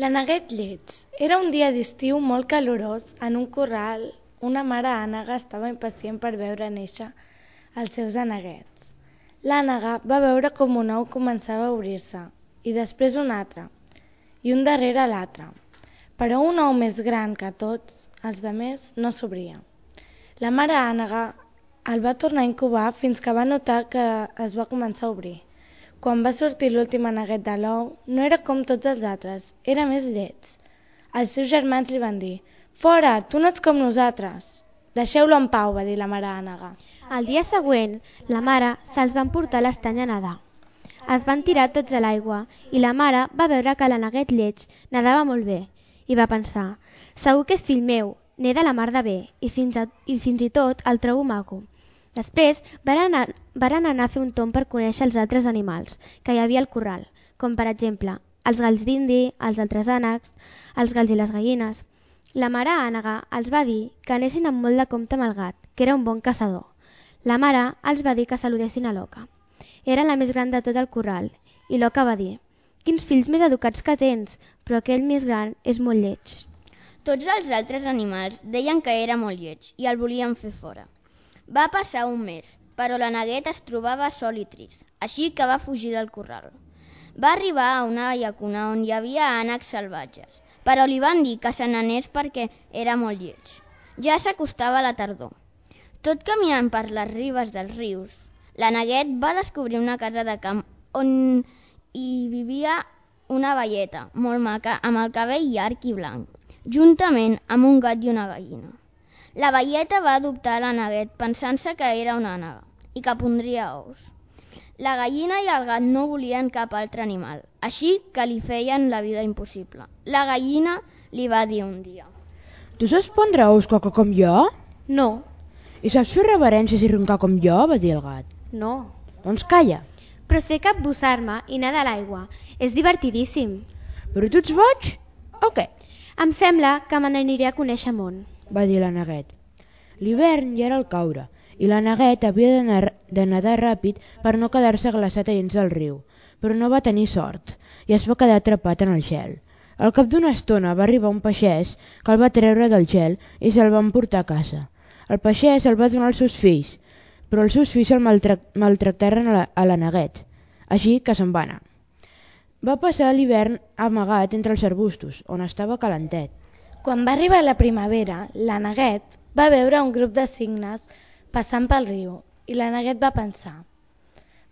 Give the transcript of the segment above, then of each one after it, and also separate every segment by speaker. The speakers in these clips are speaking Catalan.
Speaker 1: La neguet lleig. Era un dia d'estiu molt calorós. En un corral, una mare ànega estava impacient per veure néixer els seus aneguets. L'ànega va veure com un ou començava a obrir-se, i després un altre, i un darrere l'altre. Però un ou més gran que tots els demés no s'obria. La mare ànega el va tornar a incubar fins que va notar que es va començar a obrir. Quan va sortir l'últim aneguet de l'ou, no era com tots els altres, era més lleig. Els seus germans li van dir «Fora, tu no ets com nosaltres!» «Deixeu-lo en pau», va dir la mare ànega.
Speaker 2: El dia següent, la mare se'ls va emportar a l'estany a nedar. Es van tirar tots a l'aigua i la mare va veure que l'aneguet lleig nedava molt bé i va pensar «Segur que és fill meu, neda la mar de bé i fins, a, i fins i tot el trobo maco». Després varen anar, varen anar a fer un tomb per conèixer els altres animals que hi havia al corral, com per exemple els galls d'indi, els altres ànecs, els galls i les gallines. La mare ànega els va dir que anessin amb molt de compte amb el gat, que era un bon caçador. La mare els va dir que saludessin a l'oca. Era la més gran de tot el corral, i l'oca va dir «Quins fills més educats que tens, però aquell més gran és molt lleig».
Speaker 3: Tots els altres animals deien que era molt lleig i el volien fer fora. Va passar un mes, però la neguet es trobava sol i trist, així que va fugir del corral. Va arribar a una llacuna on hi havia ànecs salvatges, però li van dir que se n'anés perquè era molt lleig. Ja s'acostava la tardor. Tot caminant per les ribes dels rius, la neguet va descobrir una casa de camp on hi vivia una velleta molt maca amb el cabell llarg i blanc, juntament amb un gat i una gallina. La velleta va adoptar la neguet pensant-se que era una ànega i que pondria ous. La gallina i el gat no volien cap altre animal, així que li feien la vida impossible. La gallina li va dir un dia
Speaker 4: Tu saps pondre ous coca com jo?
Speaker 2: No.
Speaker 4: I saps fer reverències i roncar com jo? va dir el gat.
Speaker 2: No.
Speaker 4: Doncs calla.
Speaker 2: Però sé capbussar-me i nedar a l'aigua. És divertidíssim.
Speaker 4: Però tu ets boig? O què?
Speaker 2: Em sembla que me n'aniré a conèixer món
Speaker 4: va dir la neguet. L'hivern ja era al caure i la neguet havia de nedar ràpid per no quedar-se glaçat a dins del riu, però no va tenir sort i es va quedar atrapat en el gel. Al cap d'una estona va arribar un peixès que el va treure del gel i se'l va emportar a casa. El peixès el va donar als seus fills, però els seus fills el maltractaren a la, a la neguet, així que se'n va anar. Va passar l'hivern amagat entre els arbustos, on estava calentet.
Speaker 1: Quan va arribar la primavera, la neguet va veure un grup de cignes passant pel riu i la neguet va pensar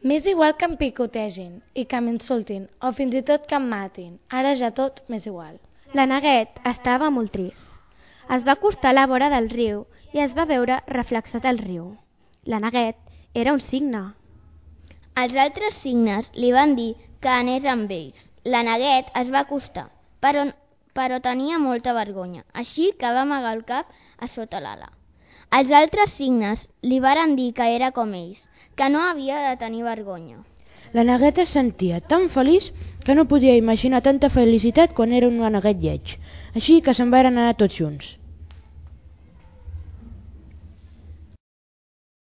Speaker 1: M'és igual que em picotegin i que m'insultin o fins i tot que em matin. Ara ja tot m'és igual.
Speaker 2: La neguet estava molt trist. Es va acostar a la vora del riu i es va veure reflexat al riu. La neguet era un cigne.
Speaker 3: Els altres cignes li van dir que anés amb ells. La neguet es va acostar, però però tenia molta vergonya, així que va amagar el cap a sota l'ala. Els altres cignes li varen dir que era com ells, que no havia de tenir vergonya.
Speaker 4: La negueta es sentia tan feliç que no podia imaginar tanta felicitat quan era un neguet lleig, així que se'n van anar tots junts.